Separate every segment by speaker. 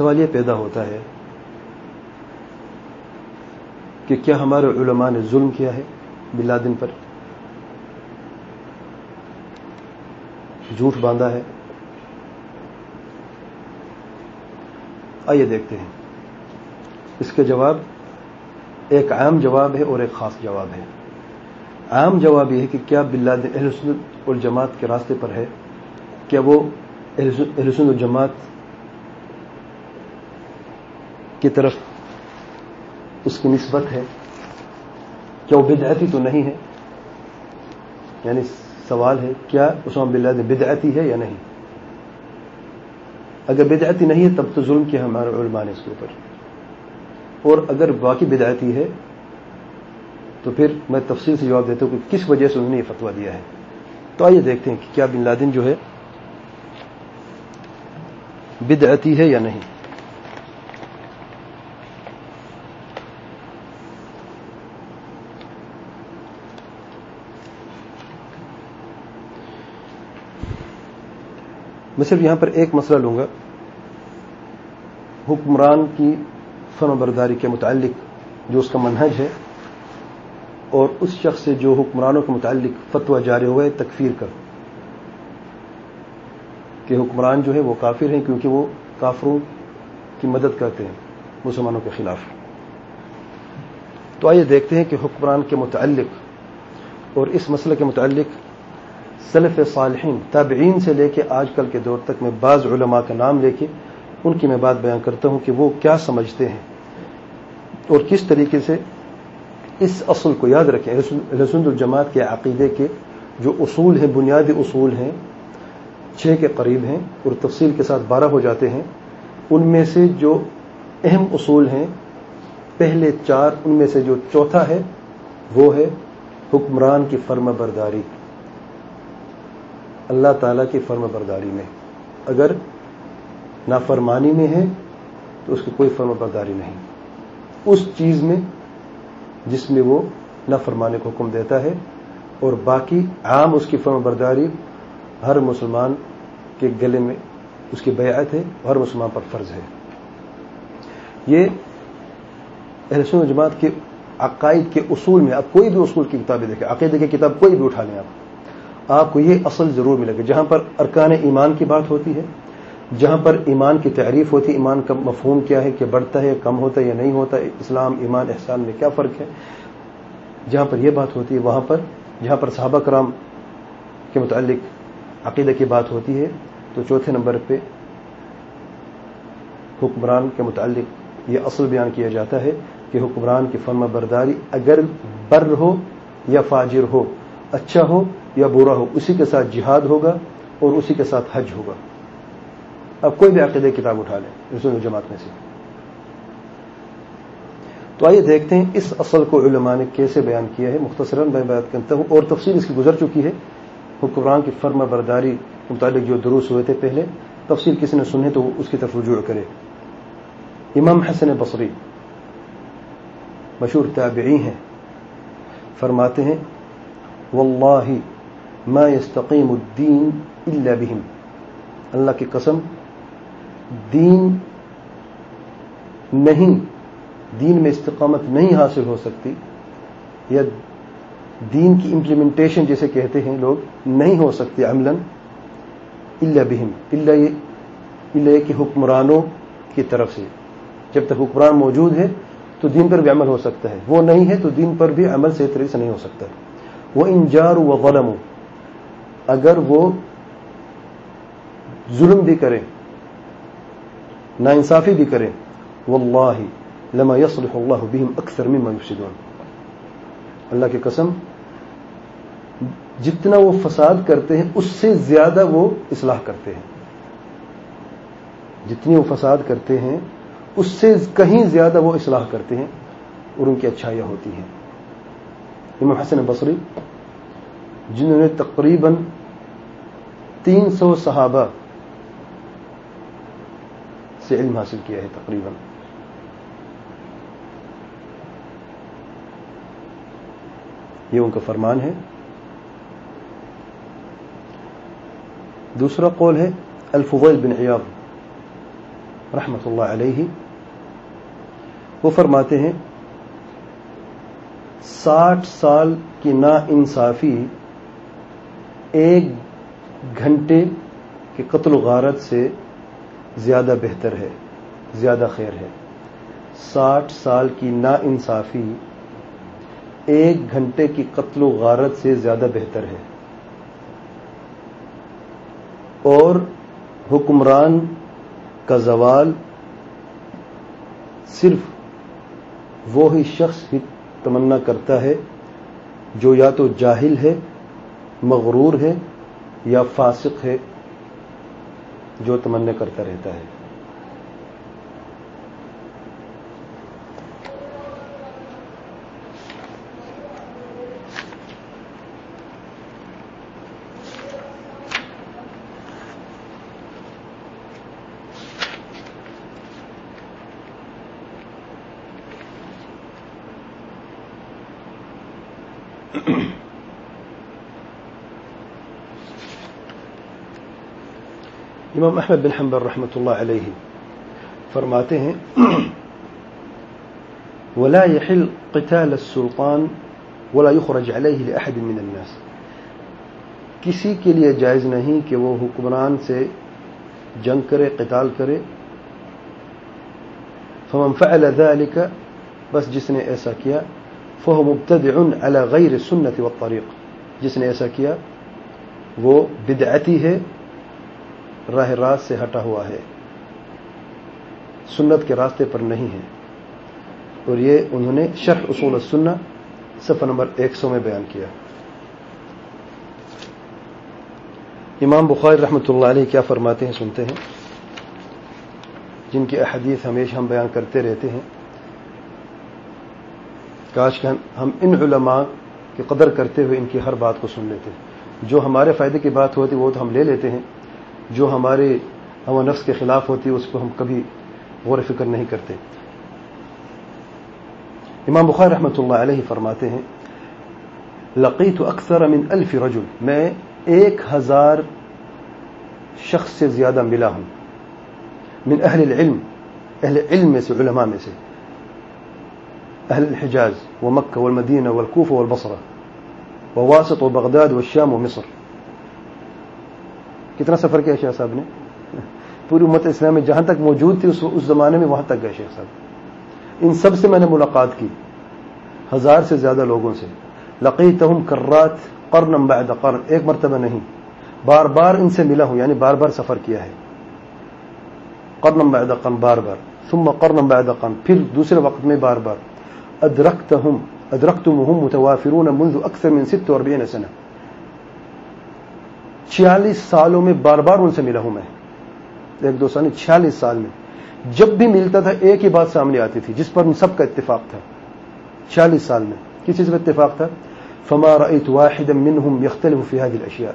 Speaker 1: سوال یہ پیدا ہوتا ہے کہ کیا ہمارے علماء نے ظلم کیا ہے بلادن پر؟ جھوٹ باندھا ہے؟ آئیے دیکھتے ہیں۔ اس کے جواب ایک عام جواب ہے اور ایک خاص جواب ہے۔ عام جواب یہ ہے کہ کیا بلادن اہل سنت الجماعت کے راستے پر ہے؟ کیا وہ اہل سنت الجماعت کی طرف اس کی نسبت ہے کیا وہ بدعتی تو نہیں ہے؟ یعنی سوال ہے کیا اسامہ بن لادن بدعتی ہے یا نہیں؟ اگر بدعتی نہیں ہے تب تو ظلم کیا ہمارے علماء نے اس کے اوپر؟ اور اگر باقی بدعتی ہے تو پھر میں تفصیل سے جواب دیتا ہوں کہ کس وجہ سے انہوں نے یہ فتویٰ دیا ہے۔ تو آئیے دیکھتے ہیں کہ کیا بن لادن جو ہے بدعتی ہے یا نہیں۔ میں صرف یہاں پر ایک مسئلہ لوں گا۔ حکمران کی فن و برداری کے متعلق جو اس کا منہج ہے اور اس شخص سے جو حکمرانوں کے متعلق فتویٰ جاری ہوئے، تکفیر کر کہ حکمران جو ہے وہ کافر ہیں کیونکہ وہ کافروں کی مدد کرتے ہیں، مسلمانوں کے خلاف۔ تو آئیے دیکھتے ہیں کہ حکمران کے متعلق اور اس مسئلے کے متعلق سلف صالحین، تابعین سے لے کے آج کل کے دور تک میں بعض علماء کا نام لے کے ان کی میں بات بیان کرتا ہوں کہ وہ کیا سمجھتے ہیں اور کس طریقے سے اس اصل کو یاد رکھیں۔ رسند الجماعت کے عقیدے کے جو اصول ہیں، بنیادی اصول ہیں، چھ کے قریب ہیں اور تفصیل کے ساتھ بارہ ہو جاتے ہیں۔ ان میں سے جو اہم اصول ہیں، پہلے چار ان میں سے جو چوتھا ہے، وہ ہے حکمران کی فرم برداری اللہ تعالی کی فرم برداری میں اگر نافرمانی میں ہے تو اس کی کوئی فرم برداری نہیں اس چیز میں جس میں وہ نافرمانی کو حکم دیتا ہے اور باقی عام اس کی فرم برداری ہر مسلمان کے گلے میں اس کی بیعت ہے ہر مسلمان پر فرض ہے یہ احسن جماعت کے عقائد کے اصول میں آپ کوئی بھی اصول کی کتابیں دیکھیں، عقیدے کی کتاب کوئی بھی اٹھا لیں آپ۔ آپ کو یہ اصل ضرور ملے گا۔ جہاں پر ارکان ایمان کی بات ہوتی ہے، جہاں پر ایمان کی تعریف ہوتی ہے، ایمان کا مفہوم کیا ہے، کہ بڑھتا ہے کم ہوتا ہے یا نہیں ہوتا، اسلام ایمان احسان میں کیا فرق ہے؟ جہاں پر یہ بات ہوتی ہے، وہاں پر، جہاں پر صحابہ کرام کے متعلق عقیدہ کی بات ہوتی ہے، تو چوتھے نمبر پہ حکمران کے متعلق یہ اصل بیان کیا جاتا ہے کہ حکمران کی فرما برداری اگر بر ہو یا فاجر ہو اچھا ہو یا برا ہو، اسی کے ساتھ جہاد ہوگا اور اسی کے ساتھ حج ہوگا۔ اب کوئی بھی عقیدہ کتاب اٹھا لیں رسول جماعت میں سے۔ تو آئیے دیکھتے ہیں اس اصل کو علماء نے کیسے بیان کیا ہے۔ مختصراً میں بات کرتا ہوں۔ اور تفصیل اس کی گزر چکی ہے۔ حکمران کی فرما برداری متعلق جو دروس ہوئے تھے پہلے، تفصیل کسی نے سنے تو اس کی طرف رجوع کرے۔ امام حسن بصری مشہور تابعی ہیں۔ فرماتے ہیں، واللہ ما يستقیم الدین الا بهم۔ اللہ کی قسم، دین نہیں، دین میں استقامت نہیں حاصل ہو سکتی، یا دین کی امپلیمنٹیشن جیسے کہتے ہیں لوگ، نہیں ہو سکتی عملاً۔ اللہ بہم اللہ یہ کہ حکمرانوں کی طرف سے۔ جب تک حکمران موجود ہے، تو دین پر بھی عمل ہو سکتا ہے۔ وہ نہیں ہے، تو دین پر بھی عمل سے طریقے سے نہیں ہو سکتا۔ وہ انجار و غلم اگر وہ ظلم بھی کریں نا انصافی بھی کریں واللہ لما يصلح اللہ بهم اکثر مما يفسدون اللہ کی قسم، جتنا وہ فساد کرتے ہیں، اس سے زیادہ وہ اصلاح کرتے ہیں۔ جتنی وہ فساد کرتے ہیں، اس سے کہیں زیادہ وہ اصلاح کرتے ہیں اور ان کی اچھائیاں ہوتی ہیں۔ امام حسن بصری، جنہوں نے تقریباً تین سو صحابہ سے علم حاصل کیا ہے تقریباً۔ یہ ان کا فرمان ہے۔ دوسرا قول ہے، الفضیل بن عیاض رحمۃ اللہ علیہ۔ وہ فرماتے ہیں، ساٹھ سال کی نا انصافی ایک گھنٹے کے قتل و غارت سے زیادہ بہتر ہے، زیادہ خیر ہے۔ ساٹھ سال کی نا انصافی ایک گھنٹے کی قتل و غارت سے زیادہ بہتر ہے۔ اور حکمران کا زوال صرف وہی شخص ہی تمنا کرتا ہے جو یا تو جاہل ہے، مغرور ہے یا فاسق ہے جو تمنا کرتا رہتا ہے۔ امام احمد بن حنبل رحمۃ اللہ علیہ فرماتے ہیں، ولا يحل قتال السلطان ولا يخرج عليه لأحد من الناس۔ کسی کے لیے جائز نہیں کہ وہ حکمران سے جنگ کرے، قتال کرے۔ فمن فعل ذلك، بس جس نے ایسا کیا، فهو مبتدع على غیر سنت والطريق۔ جس نے ایسا کیا، وہ بدعتی ہے راہ راست سے ہٹا ہوا ہے۔ سنت کے راستے پر نہیں ہے۔ اور یہ انہوں نے شرح اصول السنہ صفحہ نمبر ایک سو میں بیان کیا۔ امام بخاری رحمۃ اللہ علیہ کیا فرماتے ہیں سنتے ہیں۔ جن کی احادیث ہمیشہ ہم بیان کرتے رہتے ہیں۔ کاش کہ ہم ان علماء کی قدر کرتے ہوئے ان کی ہر بات کو سن لیتے۔ ہیں جو ہمارے فائدے کی بات ہوتی وہ تو ہم لے لیتے ہیں۔ جو ہمارے ہم نفس کے خلاف ہوتی ہے، اس کو ہم کبھی غور فکر نہیں کرتے۔ امام بخار رحمۃ اللہ علیہ فرماتے ہیں، لقیت اکثر من الف رجل، میں ایک ہزار شخص سے زیادہ ملا ہوں۔ من اہل العلم، اہل علم میں سے، علماء میں سے۔ اہل الحجاز ومکہ والمدینہ والکوفہ والبصرہ وواسط وبغداد والشام ومصر کتنا سفر کیا شیخ صاحب نے؟ پوری امت اسلام میں جہاں تک موجود تھی، اس زمانے میں وہاں تک گئے شیخ صاحب۔ ان سب سے میں نے ملاقات کی، ہزار سے زیادہ لوگوں سے۔ لقیتہم کرات قرن بعد قرن، ایک مرتبہ نہیں، بار بار ان سے ملا ہوں یعنی بار بار سفر کیا ہے۔ قرن بعد قرن، بار بار۔ ثم قرن بعد قرن، پھر دوسرے وقت میں بار بار۔ ادرکتہم، ادرکتمہم متوافرون منذ اکثر من ست اور سنہ۔ چھیالیس سالوں میں بار بار ان سے ملا ہوں میں۔ ایک دو سال چھیالیس سال میں۔ جب بھی ملتا تھا ایک ہی بات سامنے آتی تھی، جس پر ان سب کا اتفاق تھا۔ چھیالیس سال میں۔ کس چیز پر اتفاق تھا؟ فما رأيت واحدا منهم يختلف في هذه الاشياء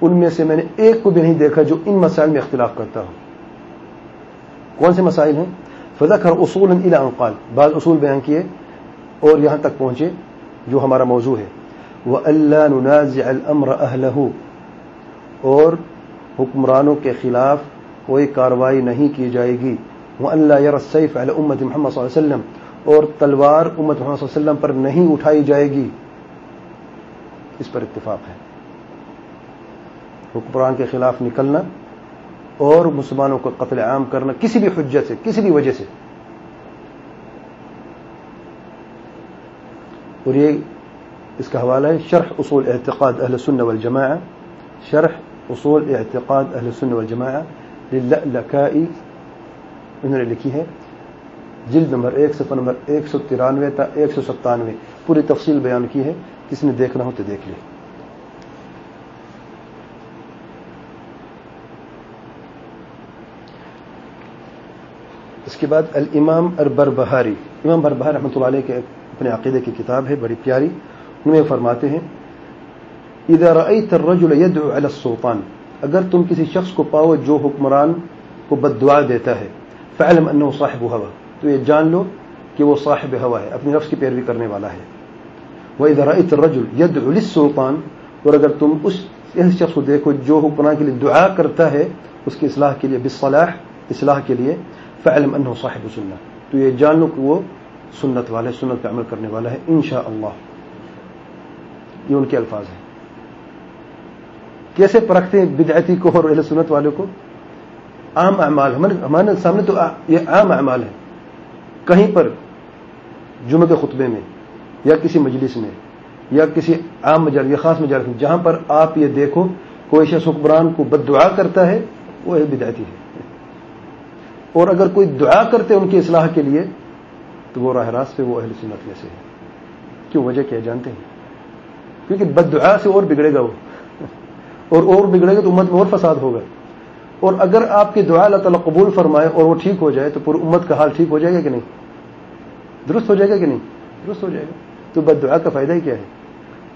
Speaker 1: ان میں سے میں نے ایک کو بھی نہیں دیکھا جو ان مسائل میں اختلاف کرتا ہو۔ کون سے مسائل ہیں؟ فذكر اصولا الى ان قال۔ بعض اصول بیان کیے اور یہاں تک پہنچے جو ہمارا موضوع ہے۔ وَأَلَّا نُنَازِعَ الْأَمْرَ أَهْلَهُ۔ اور حکمرانوں کے خلاف کوئی کاروائی نہیں کی جائے گی۔ وہ اللہ یر سیف علیہ امت محمد صلی اللہ علیہ وسلم، اور تلوار امت محمد صلی اللہ علیہ وسلم پر نہیں اٹھائی جائے گی۔ اس پر اتفاق ہے۔ حکمران کے خلاف نکلنا اور مسلمانوں کو قتل عام کرنا کسی بھی حجت سے، کسی بھی وجہ سے۔ اور یہ اس کا حوالہ ہے، شرح اصول اعتقاد اہل سن والجماعہ، شرح اصول اعتقاد اہل سن والجماعہ للکائی انہوں نے لکھی ہے، جلد نمبر ایک، صفحہ نمبر ایک سو ترانوے تا ایک سو ستانوے، پوری تفصیل بیان کی ہے، کس نے دیکھنا ہو تو دیکھ لے۔ اس کے بعد الامام اربر بہاری امام بربہار رحمۃ اللہ علیہ کے اپنے عقیدے کی کتاب ہے، بڑی پیاری ان میں فرماتے ہیں اذا رأيت الرجل يدعو على السلطان، اگر تم کسی شخص کو پاؤ جو حکمران کو بد دعا دیتا ہے فعلم انه صاحب ہوا تو یہ جان لو کہ وہ صاحب ہوا ہے، اپنی نفس کی پیروی کرنے والا ہے۔ وَإِذَا رَأَيْتَ الرَّجُلُ يَدْعُ لِلسُّلْطَانِ، اور اگر تم اس اس شخص کو دیکھو جو حکمران کے لیے دعا کرتا ہے، اس کی اصلاح کے لیے بالصلاح، اصلاح کے لیے فعلم انه صاحب سننا تو یہ جان لو کہ وہ سنت والے، سنت پہ عمل کرنے والا ہے، انشاءاللہ۔ یہ ان کے الفاظ ہیں۔ کیسے پرکھتے ہیں بدعتی کو اور اہل سنت والے کو؟ عام اعمال، ہمارے سامنے تو یہ عام اعمال ہے کہیں پر جمعہ کے خطبے میں، یا کسی مجلس میں، یا کسی عام مجالس، یا خاص مجالس میں، جہاں پر آپ یہ دیکھو، کوئی شخص حکمران کو بد دعا کرتا ہے، وہ بدعتی ہے اور اگر کوئی دعا کرتے ان کی اصلاح کے لیے، تو وہ راہ راست پہ وہ اہل سنت میں سے ہے کیوں؟ وجہ کیا جانتے ہیں؟ کیونکہ بد دعا سے اور بگڑے گا وہ۔ اور اور بگڑے گا تو امت میں اور فساد ہوگا۔ اور اگر آپ کی دعا اللہ تعالیٰ قبول فرمائے اور وہ ٹھیک ہو جائے تو پوری امت کا حال ٹھیک ہو جائے گا کہ نہیں؟ درست ہو جائے گا کہ نہیں؟ درست ہو جائے گا۔ تو بد دعا کا فائدہ ہی کیا ہے؟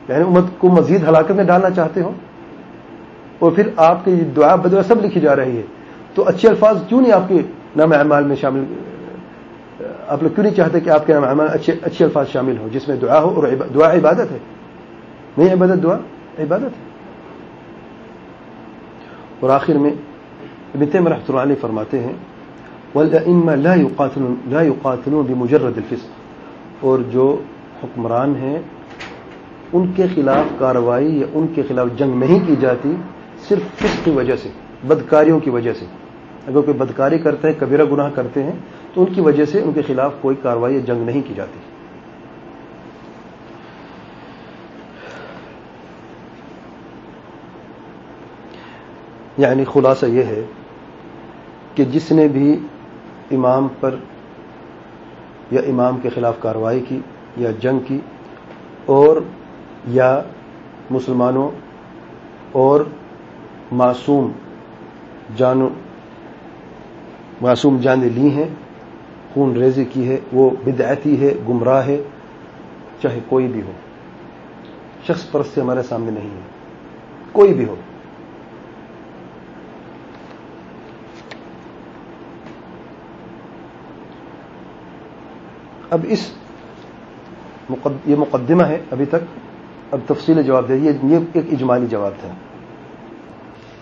Speaker 1: یعنی امت کو مزید ہلاکت میں ڈالنا چاہتے ہو؟ اور پھر آپ کی دعا بدعا سب لکھی جا رہی ہے۔ تو اچھے الفاظ کیوں نہیں آپ کے نام اعمال میں شامل؟ آپ لوگ کیوں نہیں چاہتے کہ آپ کے نام اعمال اچھے اچھے الفاظ شامل ہوں جس میں دعا ہو اور دعا عبادت ہے؟ نہیں عبادت دعا، عبادت ہے۔ اور آخر میں ابن تیم رحمۃ اللہ علیہ فرماتے ہیں لا يقاتلون لا يقاتلون بمجرد الفسق۔ اور جو حکمران ہیں، ان کے خلاف کارروائی یا ان کے خلاف جنگ نہیں کی جاتی، صرف فسق کی وجہ سے، بدکاریوں کی وجہ سے۔ اگر کوئی بدکاری کرتے ہیں کبیرہ گناہ کرتے ہیں، تو ان کی وجہ سے ان کے خلاف کوئی کاروائی یا جنگ نہیں کی جاتی۔ یعنی خلاصہ یہ ہے کہ جس نے بھی امام پر یا امام کے خلاف کارروائی کی یا جنگ کی اور یا مسلمانوں اور معصوم جانو معصوم جانیں لی ہیں، خون ریزی کی ہے، وہ بدعتی ہے، گمراہ ہے، چاہے کوئی بھی ہو۔ شخص پرست سے ہمارے سامنے نہیں ہے، کوئی بھی ہو۔ اب اس یہ مقدمہ ہے ابھی تک، اب تفصیل جواب دے یہ ایک اجمالی جواب تھا۔